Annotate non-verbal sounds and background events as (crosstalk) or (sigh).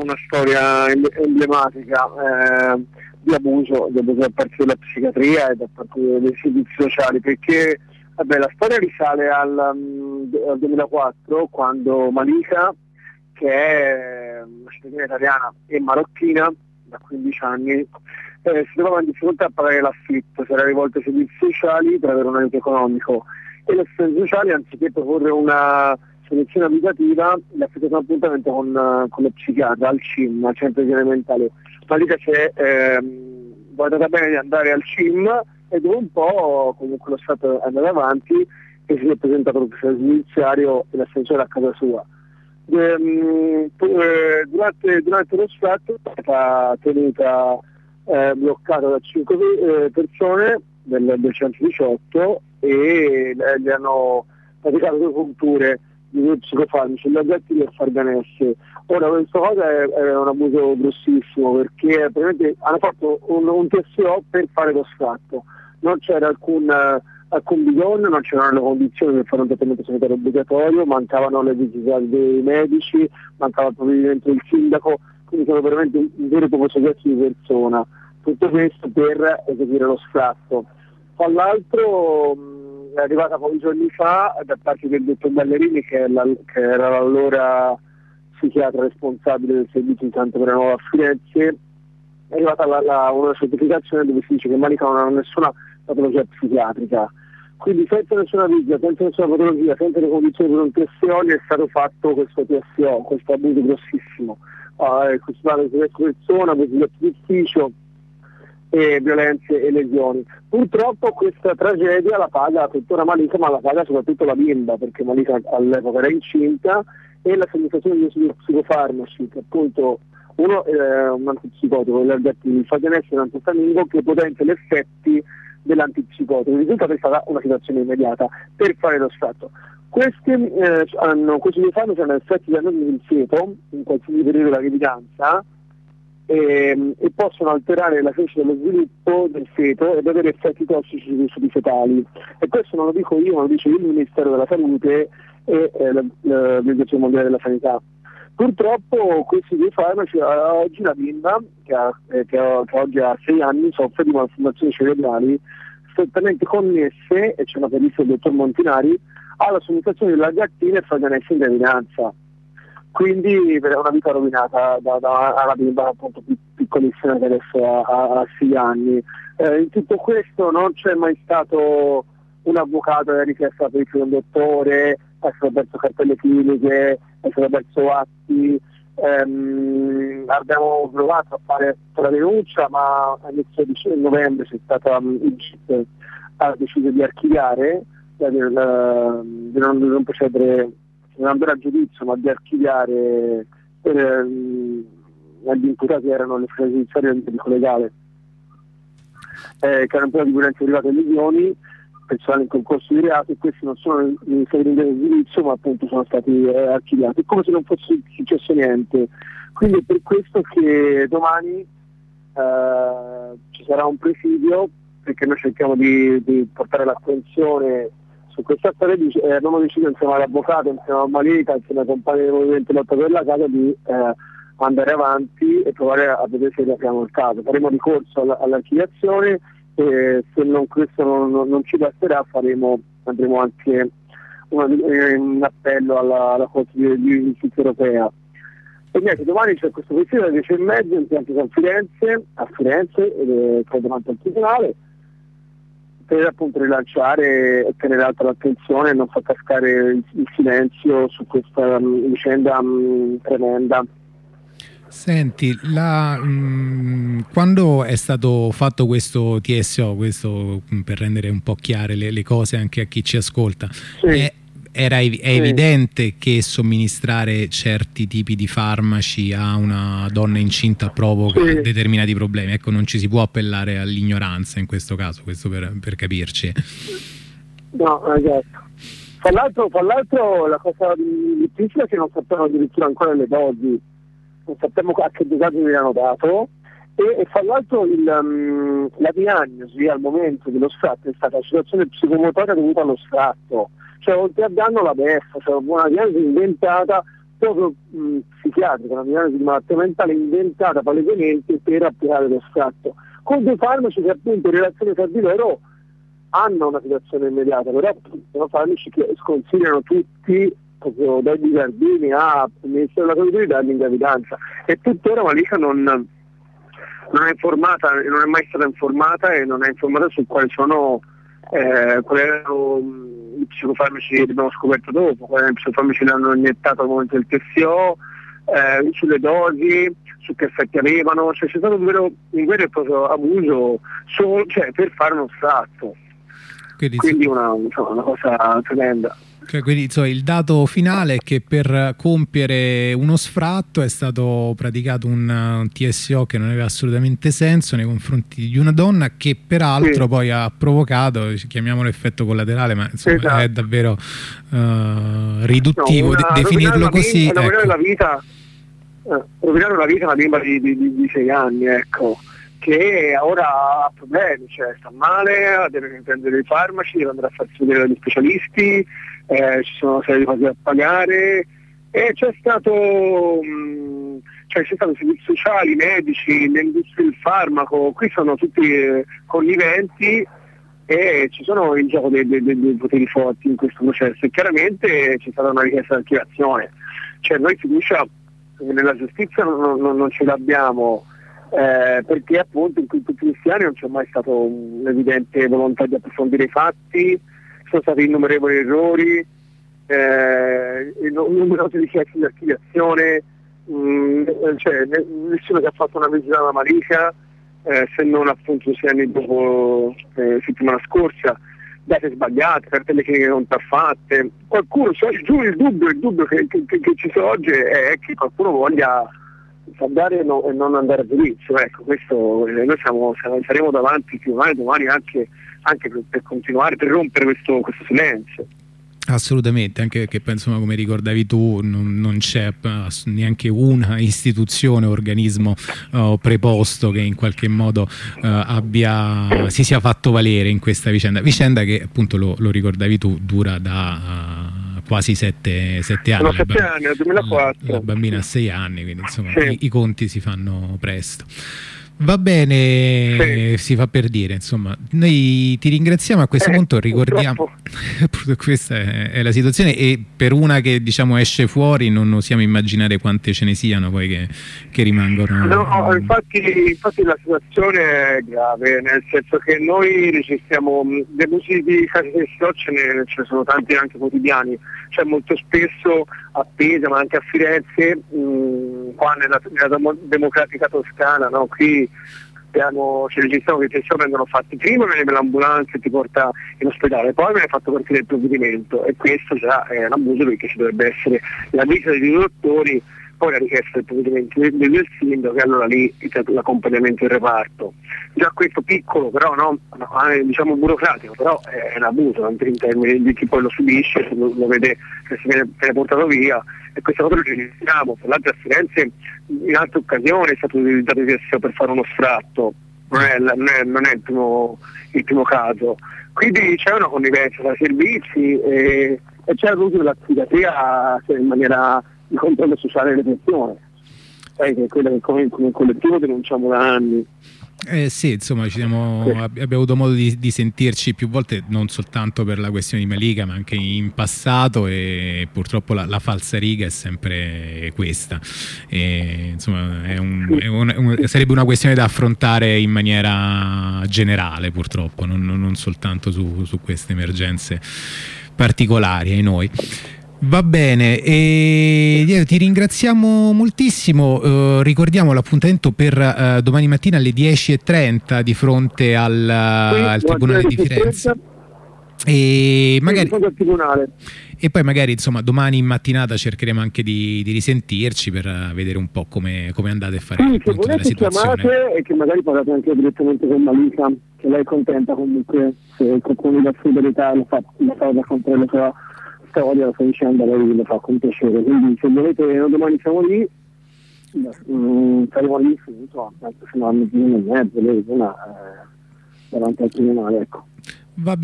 diciamo, una storia emblematica eh, di abuso, di abuso da parte della psichiatria e da parte dei servizi sociali, perché vabbè, la storia risale al, um, al 2004 quando Malika, che è una cittadina italiana e marocchina da 15 anni, eh, si trovava in difficoltà a pagare l'affitto, si era rivolta ai servizi sociali per avere un aiuto economico. E le assistenti sociali anziché proporre una selezione abitativa le fatto un appuntamento con, con lo psichiatra al CIM, al centro di mentale. Malika si è ehm, guardata bene di andare al CIM e dopo un po' comunque lo Stato è andato avanti e si è presentato l'ufficio giudiziario e l'ascensore a casa sua. Ehm, eh, durante, durante, lo sfratto è stata tenuta eh, bloccata da 5 eh, persone del, del 118 e gli hanno praticato due punture di psicofarmaci, l'aggetti e il farganesse. Ora questa cosa è, è, un abuso grossissimo perché hanno fatto un, un TSO per fare lo sfratto, non c'era alcun, alcun bisogno, non c'erano le condizioni per fare un trattamento sanitario obbligatorio, mancavano le visite dei medici, mancava il provvedimento del sindaco, quindi sono veramente un, vero e proprio soggetto di persona. Tutto questo per eseguire lo sfratto. Tra l'altro è arrivata pochi giorni fa da parte del dottor Ballerini che, la, che era l'allora psichiatra responsabile del servizio di Santa Nuova a Firenze, è arrivata la, la, una certificazione dove si dice che Malika non ha nessuna patologia psichiatrica. Quindi senza nessuna visita, senza nessuna patologia, senza le condizioni per un TSO è stato fatto questo TSO, questo abuso grossissimo. Uh, questo vale su persona, abuso di ufficio, e violenze e lesioni. Purtroppo questa tragedia la paga tuttora Malika, ma la paga soprattutto la bimba, perché Malika all'epoca era incinta e la somministrazione di psicofarmaci, che appunto uno è un antipsicotico, il fagenesse è un antistamingo che potenzia gli effetti dell'antipsicotico. Il risultato è stata una situazione immediata per fare lo sfratto. Questi, eh, hanno, questi due farmaci hanno effetti dannosi sul feto in qualsiasi periodo della gravidanza, e, ehm, e, possono alterare la crescita e lo sviluppo del feto ed avere effetti tossici sui tessuti fetali. E questo non lo dico io, ma lo dice il Ministero della Salute e eh, l'Organizzazione Mondiale della Sanità. Purtroppo questi due farmaci, oggi la bimba, che, ha, eh, che, ha, che oggi ha 6 anni, soffre di malformazioni cerebrali strettamente connesse, e c'è una perissa del dottor Montinari, alla somministrazione della gattina e faganessa in gravidanza quindi una vita rovinata da, da una bimba appunto piccolissima che adesso ha, 6 anni. Eh, in tutto questo non c'è mai stato un avvocato che ha richiesto la pericia di un dottore, è stato perso cartelle cliniche, è stato perso atti, ehm, abbiamo provato a fare la denuncia ma all'inizio di novembre c'è stata um, il GIP ha deciso di archiviare, di, di, di non procedere non andare a giudizio ma di archiviare ehm, gli imputati erano le file giudiziarie di medico legale eh, che erano di violenza private e lesioni personali in concorso di reato e questi non sono in sede di giudizio ma appunto sono stati eh, archiviati. Come se non fosse successo niente. Quindi è per questo che domani eh, ci sarà un presidio perché noi cerchiamo di, di portare l'attenzione su questa storia eh, abbiamo deciso insieme all'avvocato, insieme a Malika, insieme ai compagni del Movimento Lotta per la Casa di eh, andare avanti e provare a vedere se riapriamo il caso. Faremo ricorso all- all'archiviazione e se non, questo non, non, ci basterà faremo, andremo anche eh, un appello alla, alla Corte di Giustizia Europea. E niente, domani c'è questo consiglio alle 10 e mezzo in pianto San Firenze, a Firenze, è davanti al Tribunale per appunto rilanciare e tenere alta l'attenzione e non far cascare il, il silenzio su questa um, vicenda um, tremenda. Senti, la, mh, mm, quando è stato fatto questo TSO, questo per rendere un po' chiare le, le cose anche a chi ci ascolta, sì. è, era, è evidente che somministrare certi tipi di farmaci a una donna incinta provoca sì. determinati problemi. Ecco, non ci si può appellare all'ignoranza in questo caso, questo per, per capirci. No, esatto. Tra l'altro, la cosa difficile è che non sappiamo addirittura ancora le dosi, non sappiamo a che dosaggio mi hanno dato e, e fra l'altro um, la diagnosi al momento dello sfratto è stata una situazione psicomotoria dovuta allo sfratto cioè oltre a danno la beffa, cioè una diagnosi inventata proprio mh, psichiatrica, una diagnosi di malattia mentale inventata palesemente per applicare lo scatto, con dei farmaci che appunto in relazione tra di loro hanno una situazione immediata, però sono farmaci che sconsigliano tutti proprio dai giardini a Ministero della Salute in gravidanza. E tuttora Malika non, non è informata, non è mai stata informata e non è informata su quali sono eh, quali erano i psicofarmaci che abbiamo scoperto dopo, quali psicofarmaci le hanno iniettato al momento del TSO, eh, sulle dosi, su che effetti avevano, cioè c'è stato un vero, un vero e proprio abuso solo, cioè, per fare uno stratto. Quindi, Quindi una, insomma, una cosa tremenda. Cioè, quindi insomma, il dato finale è che per compiere uno sfratto è stato praticato un, un, TSO che non aveva assolutamente senso nei confronti di una donna che peraltro sì. poi ha provocato, chiamiamolo effetto collaterale, ma insomma, esatto. è davvero uh, riduttivo no, una, de definirlo così. Ecco. La vita, eh, rovinare la vita a una bimba di, di, di, sei anni, ecco che ora ha problemi, cioè sta male, deve prendere i farmaci, deve andare a farsi vedere dagli specialisti, eh, ci sono una serie di cose da pagare e c'è stato, mh, mm, cioè, c'è stato servizi sociali, medici, l'industria del farmaco, qui sono tutti eh, conniventi e ci sono in gioco dei, dei, dei, poteri forti in questo processo e chiaramente c'è stata una richiesta di attivazione. Cioè noi fiducia nella giustizia non, non, non ce l'abbiamo eh, perché appunto in tutti questi anni non c'è mai stata un'evidente volontà di approfondire i fatti, sono stati innumerevoli errori, eh, numerose richieste di archiviazione, mh, cioè, nessuno che ha fatto una visita alla Marica, eh, se non appunto sei anni dopo eh, settimana scorsa, date sbagliate, cartelle cliniche non fatte. Qualcuno, cioè, giù il dubbio, il dubbio che, che, che ci sorge è che qualcuno voglia no, e non andare a giudizio. Ecco, questo, eh, noi siamo, saremo davanti più male domani anche, anche per, per, continuare, per rompere questo, questo silenzio. Assolutamente, anche perché insomma, come ricordavi tu, non, non c'è eh, neanche una istituzione o organismo uh, preposto che in qualche modo uh, abbia, si sia fatto valere in questa vicenda. Vicenda che appunto lo, lo ricordavi tu, dura da... Quasi sette, sette anni. Sono sette anni, nel 2004. La, la bambina ha sei anni, quindi insomma sì. i, i conti si fanno presto. Va bene, sì. si fa per dire, insomma, noi ti ringraziamo, a questo eh, punto ricordiamo, (laughs) questa è, la situazione e per una che diciamo esce fuori non osiamo immaginare quante ce ne siano poi che, che rimangono. No, infatti, infatti, la situazione è grave, nel senso che noi registriamo delusi di casi di ce ne, ce ne sono tanti anche quotidiani, cioè molto spesso a Pisa ma anche a Firenze, mh, qua nella, nella democratica toscana, no? qui abbiamo, ci registriamo che i test vengono fatti prima viene l'ambulanza e ti porta in ospedale, poi viene fatto partire il provvedimento e questo già è un abuso perché ci dovrebbe essere la visita dei dottori poi la richiesta del provvedimento del, del sindaco e allora lì l'accompagnamento in reparto. Già questo piccolo però, no, diciamo burocratico, però è un abuso in termini di chi poi lo subisce, lo, lo vede che si viene, viene, portato via e questa cosa lo registriamo. Tra l'altro a Firenze in altre occasioni è stato utilizzato il per fare uno sfratto, non è, non è, non è il, primo, il, primo, caso. Quindi c'è una connivenza tra servizi e, e c'è l'uso della psichiatria cioè, in maniera di controllo sociale delle persone, sai, che è quella che come, come collettivo denunciamo da anni. Eh sì, insomma, siamo, abbiamo avuto modo di, di, sentirci più volte, non soltanto per la questione di Maliga, ma anche in passato e purtroppo la, la falsa riga è sempre questa. E, insomma, è un, è un, un, sarebbe una questione da affrontare in maniera generale, purtroppo, non, non soltanto su, su queste emergenze particolari ai noi. Va bene, e ti ringraziamo moltissimo, uh, ricordiamo l'appuntamento per uh, domani mattina alle 10.30 di fronte al, al Tribunale di Firenze. E, magari, e poi magari insomma domani in mattinata cercheremo anche di, di risentirci per vedere un po' come, come andate a fare punto della situazione. chiamate e che magari parlate anche direttamente con Malika, che lei è contenta comunque se qualcuno da solidarietà lo fa, lo fa raccontare la sua storia, la sua vicenda, lei lo fa con piacere. Quindi se volete domani siamo lì, mm, saremo lì finito, fino a mezzino e mezzo, una eh, davanti al tribunale, ecco. Va bene.